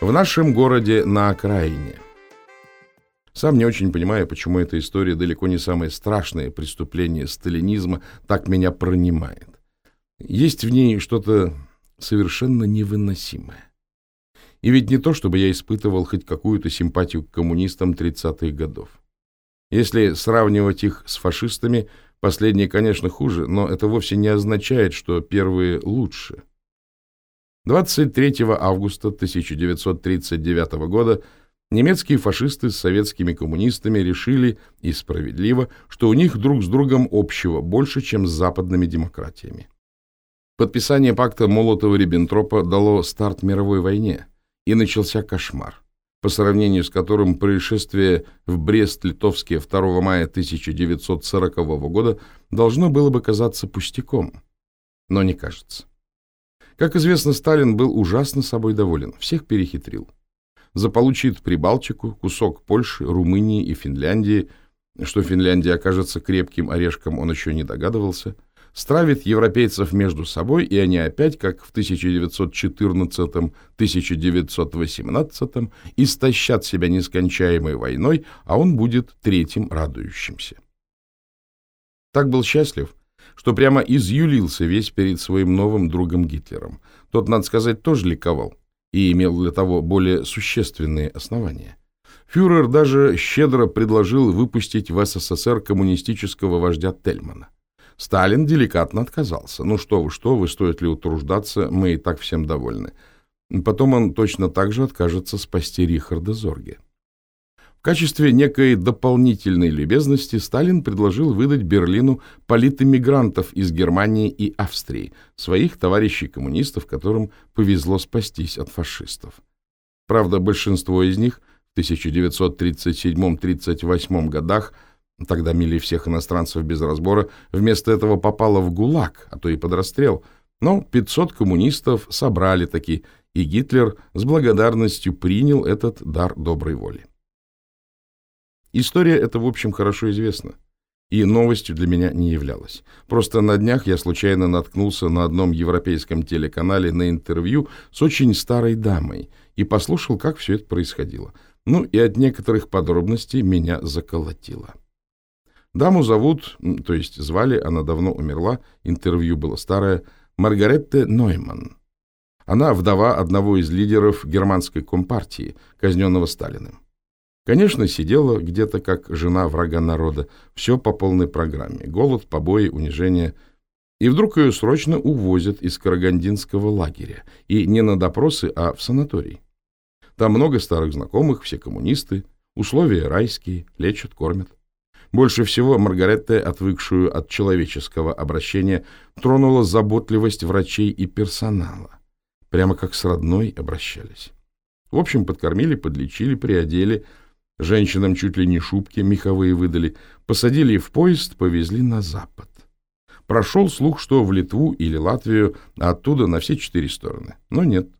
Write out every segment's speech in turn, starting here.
В нашем городе на окраине. Сам не очень понимаю, почему эта история далеко не самое страшное преступление сталинизма так меня пронимает. Есть в ней что-то совершенно невыносимое. И ведь не то, чтобы я испытывал хоть какую-то симпатию к коммунистам 30-х годов. Если сравнивать их с фашистами, последние, конечно, хуже, но это вовсе не означает, что первые лучше. 23 августа 1939 года немецкие фашисты с советскими коммунистами решили, и справедливо, что у них друг с другом общего больше, чем с западными демократиями. Подписание пакта Молотова-Риббентропа дало старт мировой войне, и начался кошмар, по сравнению с которым происшествие в Брест-Литовске 2 мая 1940 года должно было бы казаться пустяком, но не кажется. Как известно, Сталин был ужасно собой доволен, всех перехитрил. Заполучит Прибалтику, кусок Польши, Румынии и Финляндии, что Финляндия окажется крепким орешком, он еще не догадывался – стравит европейцев между собой, и они опять, как в 1914-1918, истощат себя нескончаемой войной, а он будет третьим радующимся. Так был счастлив, что прямо изъюлился весь перед своим новым другом Гитлером. Тот, надо сказать, тоже ликовал и имел для того более существенные основания. Фюрер даже щедро предложил выпустить в СССР коммунистического вождя Тельмана. Сталин деликатно отказался. Ну что вы, что вы, стоит ли утруждаться, мы и так всем довольны. Потом он точно так же откажется спасти Рихарда Зорге. В качестве некой дополнительной любезности Сталин предложил выдать Берлину политэмигрантов из Германии и Австрии, своих товарищей-коммунистов, которым повезло спастись от фашистов. Правда, большинство из них в 1937-38 годах – Тогда мили всех иностранцев без разбора, вместо этого попало в ГУЛАГ, а то и под расстрел. Но 500 коммунистов собрали таки, и Гитлер с благодарностью принял этот дар доброй воли. История эта, в общем, хорошо известна и новостью для меня не являлась. Просто на днях я случайно наткнулся на одном европейском телеканале на интервью с очень старой дамой и послушал, как все это происходило. Ну и от некоторых подробностей меня заколотило. Даму зовут, то есть звали, она давно умерла, интервью было старое, Маргаретте Нойман. Она вдова одного из лидеров германской компартии, казненного Сталиным. Конечно, сидела где-то как жена врага народа, все по полной программе. Голод, побои, унижение. И вдруг ее срочно увозят из Карагандинского лагеря. И не на допросы, а в санаторий. Там много старых знакомых, все коммунисты, условия райские, лечат, кормят. Больше всего Маргаретте, отвыкшую от человеческого обращения, тронула заботливость врачей и персонала. Прямо как с родной обращались. В общем, подкормили, подлечили, приодели. Женщинам чуть ли не шубки меховые выдали. Посадили в поезд, повезли на запад. Прошел слух, что в Литву или Латвию, а оттуда на все четыре стороны. Но нет.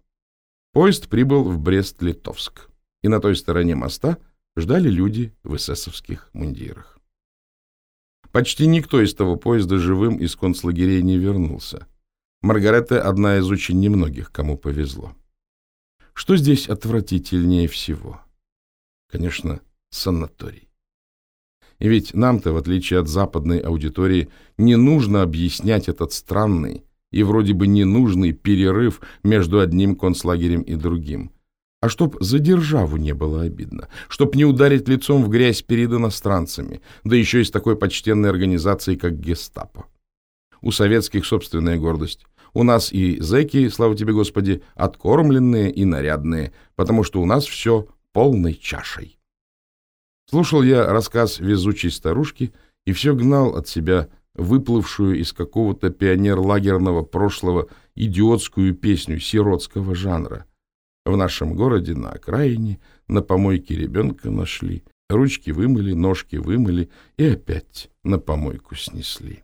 Поезд прибыл в Брест-Литовск. И на той стороне моста ждали люди в эсэсовских мундирах. Почти никто из того поезда живым из концлагерей не вернулся. Маргарета одна из очень немногих, кому повезло. Что здесь отвратительнее всего? Конечно, санаторий. И ведь нам-то, в отличие от западной аудитории, не нужно объяснять этот странный и вроде бы ненужный перерыв между одним концлагерем и другим – а чтоб за державу не было обидно, чтоб не ударить лицом в грязь перед иностранцами, да еще и с такой почтенной организацией, как гестапо. У советских собственная гордость. У нас и зэки, слава тебе, Господи, откормленные и нарядные, потому что у нас все полной чашей. Слушал я рассказ везучей старушки и все гнал от себя выплывшую из какого-то пионерлагерного прошлого идиотскую песню сиротского жанра. В нашем городе на окраине на помойке ребенка нашли, ручки вымыли, ножки вымыли и опять на помойку снесли.